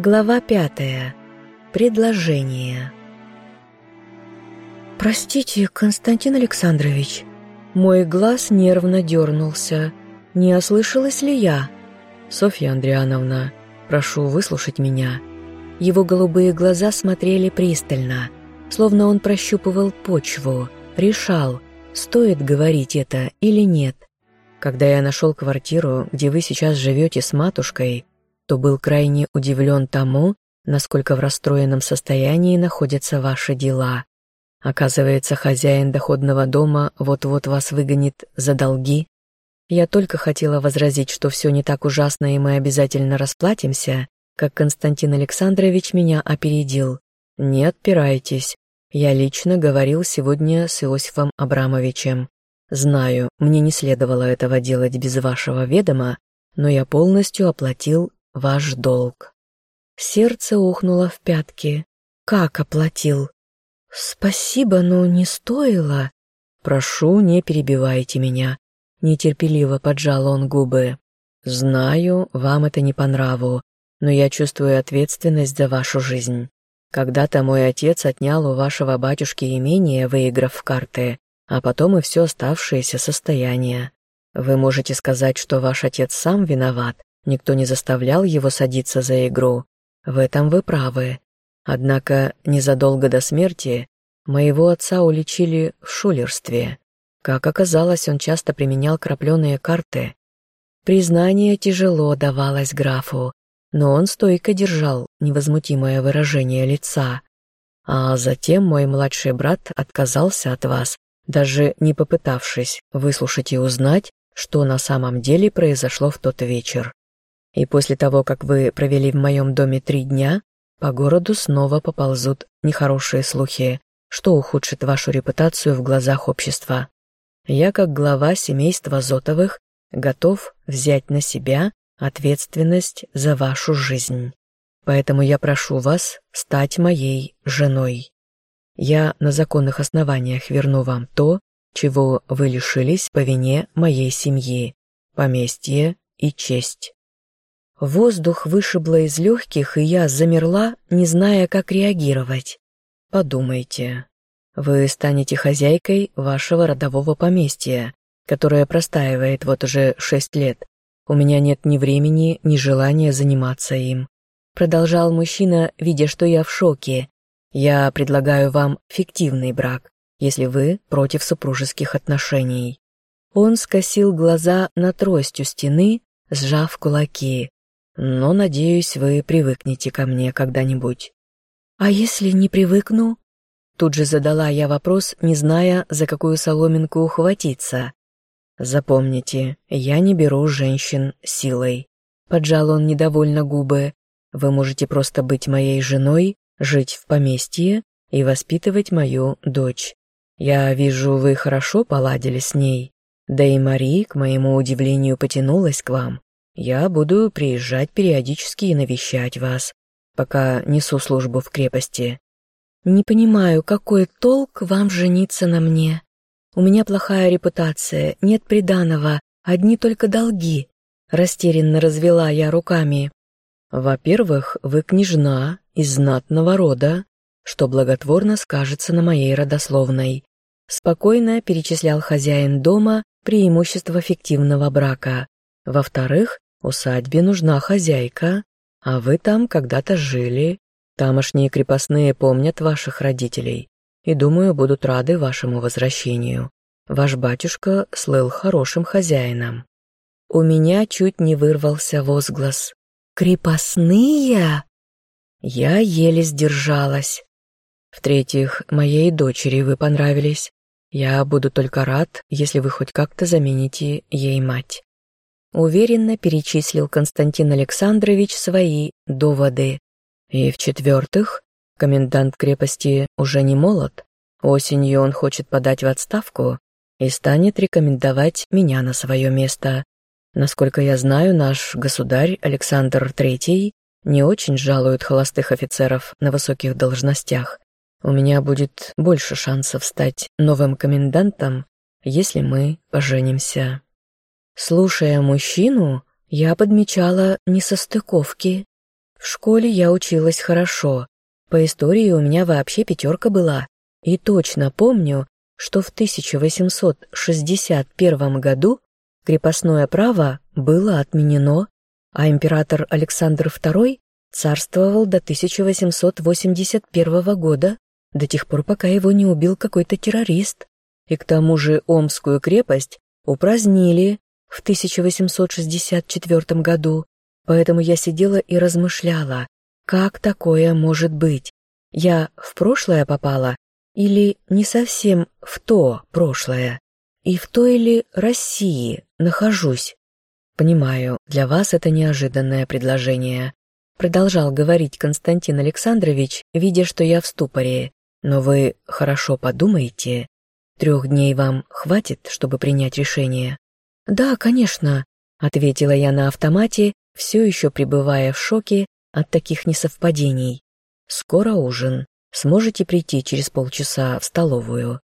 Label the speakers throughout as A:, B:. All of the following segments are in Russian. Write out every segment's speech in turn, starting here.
A: Глава пятая. Предложение. «Простите, Константин Александрович». Мой глаз нервно дернулся. Не ослышалась ли я? «Софья Андриановна, прошу выслушать меня». Его голубые глаза смотрели пристально, словно он прощупывал почву, решал, стоит говорить это или нет. Когда я нашел квартиру, где вы сейчас живете с матушкой, то был крайне удивлен тому, насколько в расстроенном состоянии находятся ваши дела. Оказывается, хозяин доходного дома вот-вот вас выгонит за долги. Я только хотела возразить, что все не так ужасно и мы обязательно расплатимся, как Константин Александрович меня опередил. Не отпирайтесь. Я лично говорил сегодня с Иосифом Абрамовичем. Знаю, мне не следовало этого делать без вашего ведома, но я полностью оплатил ваш долг. Сердце ухнуло в пятки. Как оплатил? Спасибо, но не стоило. Прошу, не перебивайте меня. Нетерпеливо поджал он губы. Знаю, вам это не по нраву, но я чувствую ответственность за вашу жизнь. Когда-то мой отец отнял у вашего батюшки имение, выиграв в карты, а потом и все оставшееся состояние. Вы можете сказать, что ваш отец сам виноват, никто не заставлял его садиться за игру. В этом вы правы. Однако незадолго до смерти моего отца уличили в шулерстве. Как оказалось, он часто применял крапленые карты. Признание тяжело давалось графу, но он стойко держал невозмутимое выражение лица. А затем мой младший брат отказался от вас даже не попытавшись выслушать и узнать, что на самом деле произошло в тот вечер. И после того, как вы провели в моем доме три дня, по городу снова поползут нехорошие слухи, что ухудшит вашу репутацию в глазах общества. Я, как глава семейства Зотовых, готов взять на себя ответственность за вашу жизнь. Поэтому я прошу вас стать моей женой. Я на законных основаниях верну вам то, чего вы лишились по вине моей семьи, поместье и честь. Воздух вышибло из легких, и я замерла, не зная, как реагировать. Подумайте, вы станете хозяйкой вашего родового поместья, которое простаивает вот уже шесть лет. У меня нет ни времени, ни желания заниматься им. Продолжал мужчина, видя, что я в шоке, я предлагаю вам фиктивный брак, если вы против супружеских отношений. Он скосил глаза на трость у стены, сжав кулаки. Но, надеюсь, вы привыкнете ко мне когда-нибудь. А если не привыкну? Тут же задала я вопрос, не зная, за какую соломинку ухватиться. Запомните, я не беру женщин силой. Поджал он недовольно губы. Вы можете просто быть моей женой жить в поместье и воспитывать мою дочь. Я вижу, вы хорошо поладили с ней. Да и Мари, к моему удивлению, потянулась к вам. Я буду приезжать периодически и навещать вас, пока несу службу в крепости. Не понимаю, какой толк вам жениться на мне. У меня плохая репутация, нет приданого, одни только долги. Растерянно развела я руками. Во-первых, вы княжна из знатного рода, что благотворно скажется на моей родословной. Спокойно перечислял хозяин дома преимущества фиктивного брака. Во-вторых, усадьбе нужна хозяйка, а вы там когда-то жили. Тамошние крепостные помнят ваших родителей и, думаю, будут рады вашему возвращению. Ваш батюшка слыл хорошим хозяином. У меня чуть не вырвался возглас. «Крепостные?» Я еле сдержалась. В-третьих, моей дочери вы понравились. Я буду только рад, если вы хоть как-то замените ей мать. Уверенно перечислил Константин Александрович свои доводы. И в-четвертых, комендант крепости уже не молод. Осенью он хочет подать в отставку и станет рекомендовать меня на свое место. Насколько я знаю, наш государь Александр III не очень жалует холостых офицеров на высоких должностях. У меня будет больше шансов стать новым комендантом, если мы поженимся. Слушая мужчину, я подмечала несостыковки. В школе я училась хорошо. По истории у меня вообще пятерка была. И точно помню, что в 1861 году крепостное право было отменено, а император Александр II царствовал до 1881 года, до тех пор, пока его не убил какой-то террорист. И к тому же Омскую крепость упразднили в 1864 году, поэтому я сидела и размышляла, как такое может быть. Я в прошлое попала или не совсем в то прошлое? И в той ли России нахожусь? Понимаю, для вас это неожиданное предложение. Продолжал говорить Константин Александрович, видя, что я в ступоре. Но вы хорошо подумайте. Трех дней вам хватит, чтобы принять решение? Да, конечно, ответила я на автомате, все еще пребывая в шоке от таких несовпадений. Скоро ужин. Сможете прийти через полчаса в столовую?»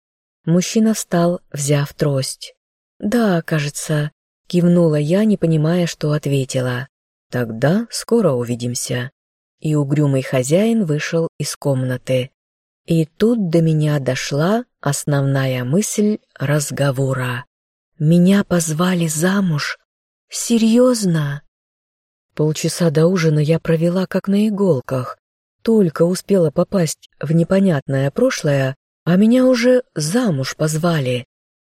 A: Мужчина встал, взяв трость. «Да, кажется», — кивнула я, не понимая, что ответила. «Тогда скоро увидимся». И угрюмый хозяин вышел из комнаты. И тут до меня дошла основная мысль разговора. «Меня позвали замуж? Серьезно?» Полчаса до ужина я провела как на иголках, только успела попасть в непонятное прошлое, а меня уже замуж позвали.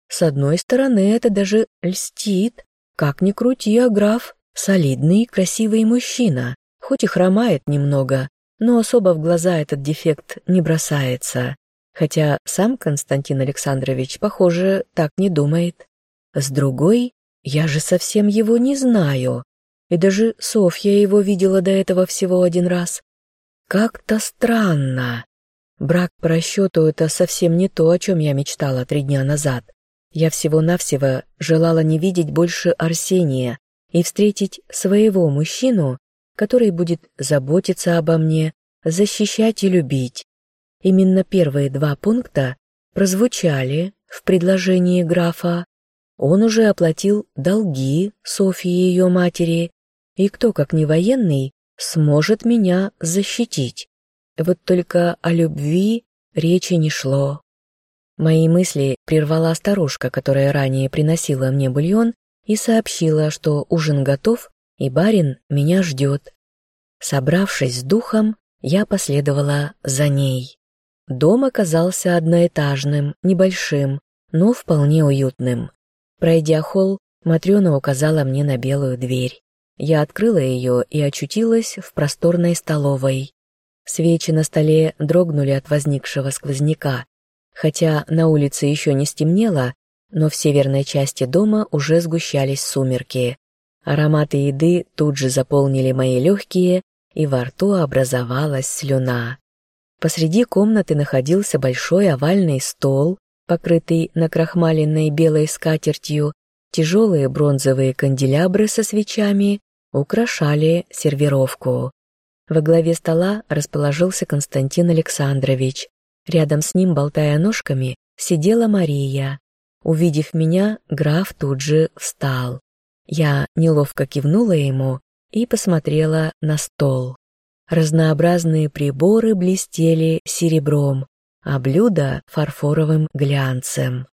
A: С одной стороны, это даже льстит. Как ни крути, а граф — солидный, красивый мужчина, хоть и хромает немного, но особо в глаза этот дефект не бросается. Хотя сам Константин Александрович, похоже, так не думает. С другой, я же совсем его не знаю. И даже Софья его видела до этого всего один раз. Как-то странно. Брак по расчету — это совсем не то, о чем я мечтала три дня назад. Я всего-навсего желала не видеть больше Арсения и встретить своего мужчину, который будет заботиться обо мне, защищать и любить. Именно первые два пункта прозвучали в предложении графа. Он уже оплатил долги Софьи и ее матери, и кто, как не военный, сможет меня защитить. Вот только о любви речи не шло. Мои мысли прервала старушка, которая ранее приносила мне бульон и сообщила, что ужин готов и барин меня ждет. Собравшись с духом, я последовала за ней. Дом оказался одноэтажным, небольшим, но вполне уютным. Пройдя холл, Матрена указала мне на белую дверь. Я открыла ее и очутилась в просторной столовой. Свечи на столе дрогнули от возникшего сквозняка. Хотя на улице еще не стемнело, но в северной части дома уже сгущались сумерки. Ароматы еды тут же заполнили мои легкие, и во рту образовалась слюна. Посреди комнаты находился большой овальный стол, покрытый накрахмаленной белой скатертью, тяжелые бронзовые канделябры со свечами украшали сервировку. Во главе стола расположился Константин Александрович. Рядом с ним, болтая ножками, сидела Мария. Увидев меня, граф тут же встал. Я неловко кивнула ему и посмотрела на стол. Разнообразные приборы блестели серебром, а блюда — фарфоровым глянцем.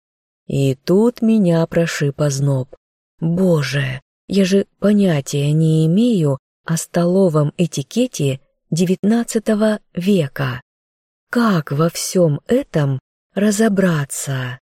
A: И тут меня прошиб озноб. Боже, я же понятия не имею о столовом этикете XIX века. Как во всем этом разобраться?